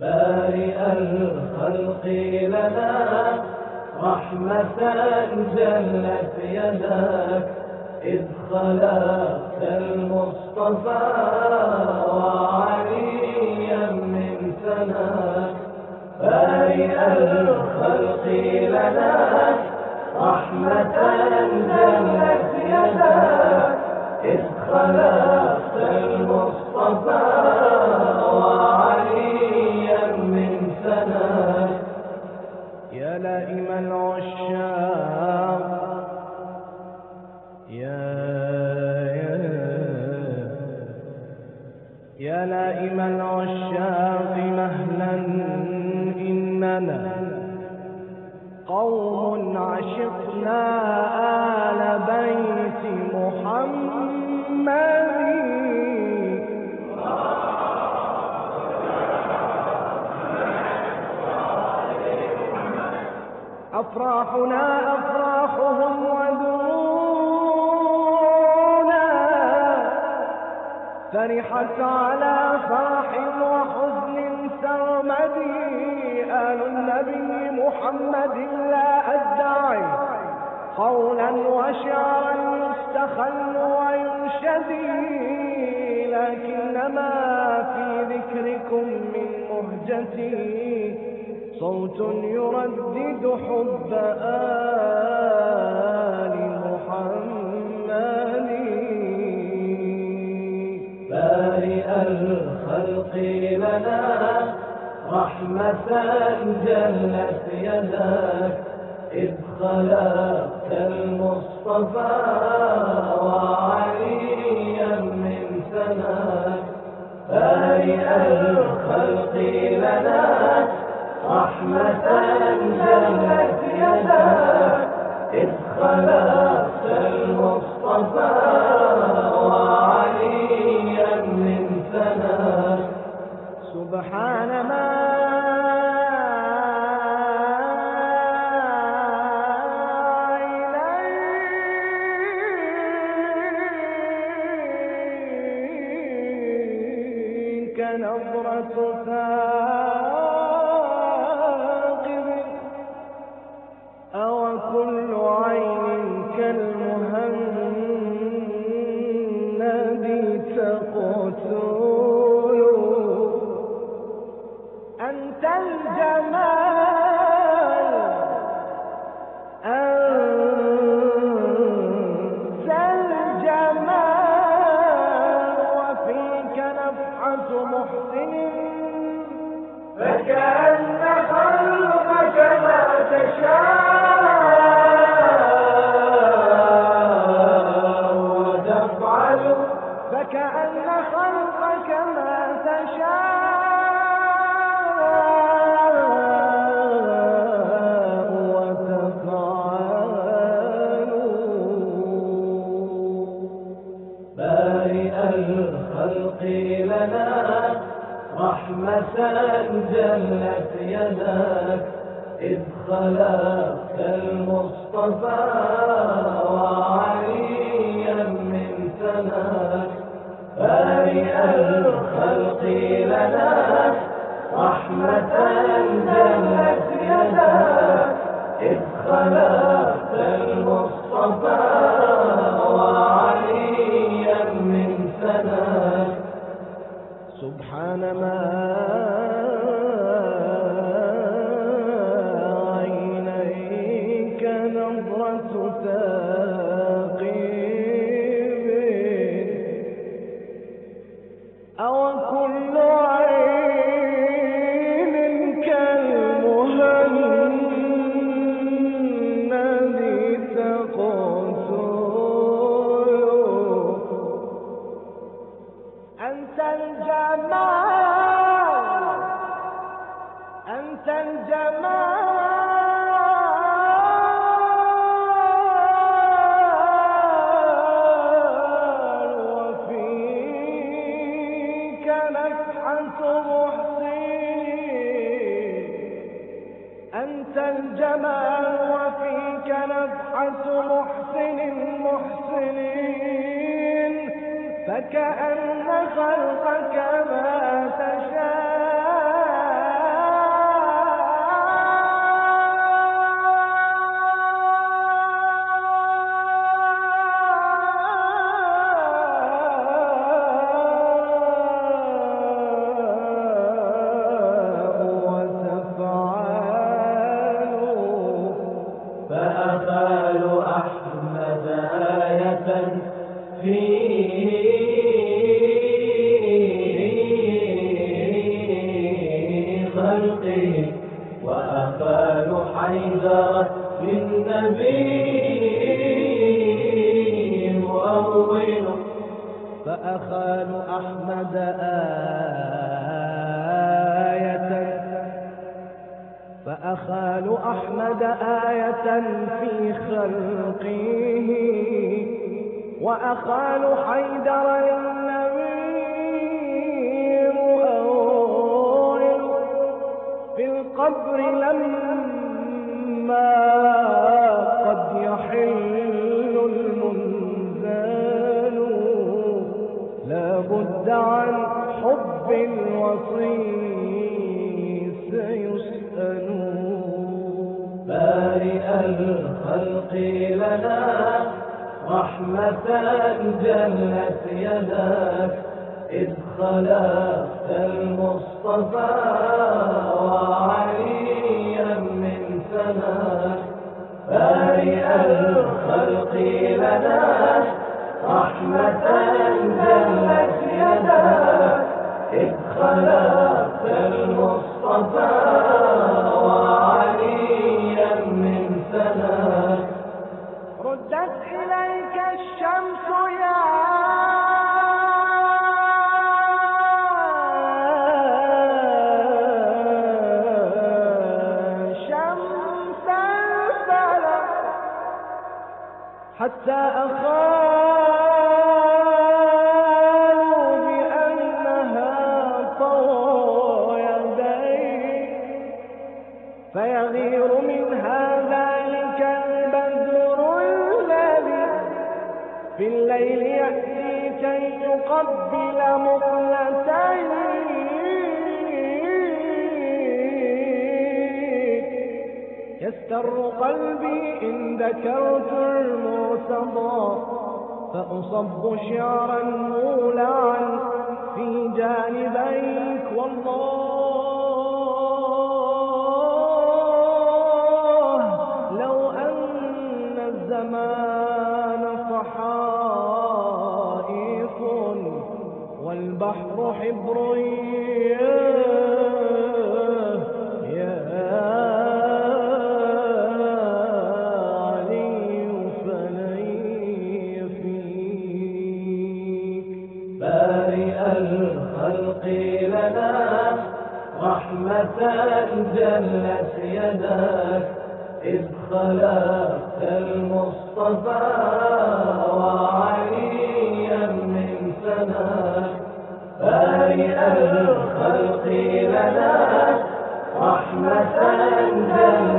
بارئ الخلق لنا رحمة جلت يداك إذ خلقت المصطفى وعليا من ثناك. بارئ الخلق لنا رحمة جلت يداك إذ خلقت المصطفى لائم العشاق أفراحنا أفراحهم ودرونا فرحت على فرح وحزن سرمدي آل النبي محمد لا أدعي. قولا وشعرا يستخل وينشدي. لكنما في ذكركم من مهجتي. صوت يردد حب آل محمد. بارئ الخلق لنا رحمة جلت يداك إذ خلقت المصطفى وعليا من ثناك. بارئ الخلق لنا رحمة يداك إذ خلقت المصطفى وعليا من ثناك سبحان ما نظرة ثاقب رحمة جلت يداك إذ خلقت المصطفى وعليا من ثناك. بارئ الخلق لنا رحمة جلت يداك إذ خلقت المصطفى وعليا من ثناك. سبحان ما نظرة الجمال وفيك نفحة محسن محسنين فكأن خلقك ما خلقه وأخال حيدر للنبي مؤول فأخال أحمد آية فأخال أحمد آية في خلقه وأخال حيدر للنبي القبر لما قد يحل المنزل. لا بد عن حب الوصي سيسألون بارئ الخلق لنا رحمة جلت يداك. إذ خلقت المصطفى وعليا من سناك بارئ الخلق لنا رحمة جلت يداك إذ خلقت المصطفى وعليا من سناك ردت إليك الشمس الليل يأتي كي يقبل مقلتيك يستر قلبي إن ذكرت المرتضى فأصب شعرا مولعا في جانبيك والله لو أن الزمان صحائف والبحر حبر رحمة جلت يداك إذ خلقت المصطفى وعليا من سناك بارئ الخلق لنا رحمة جلت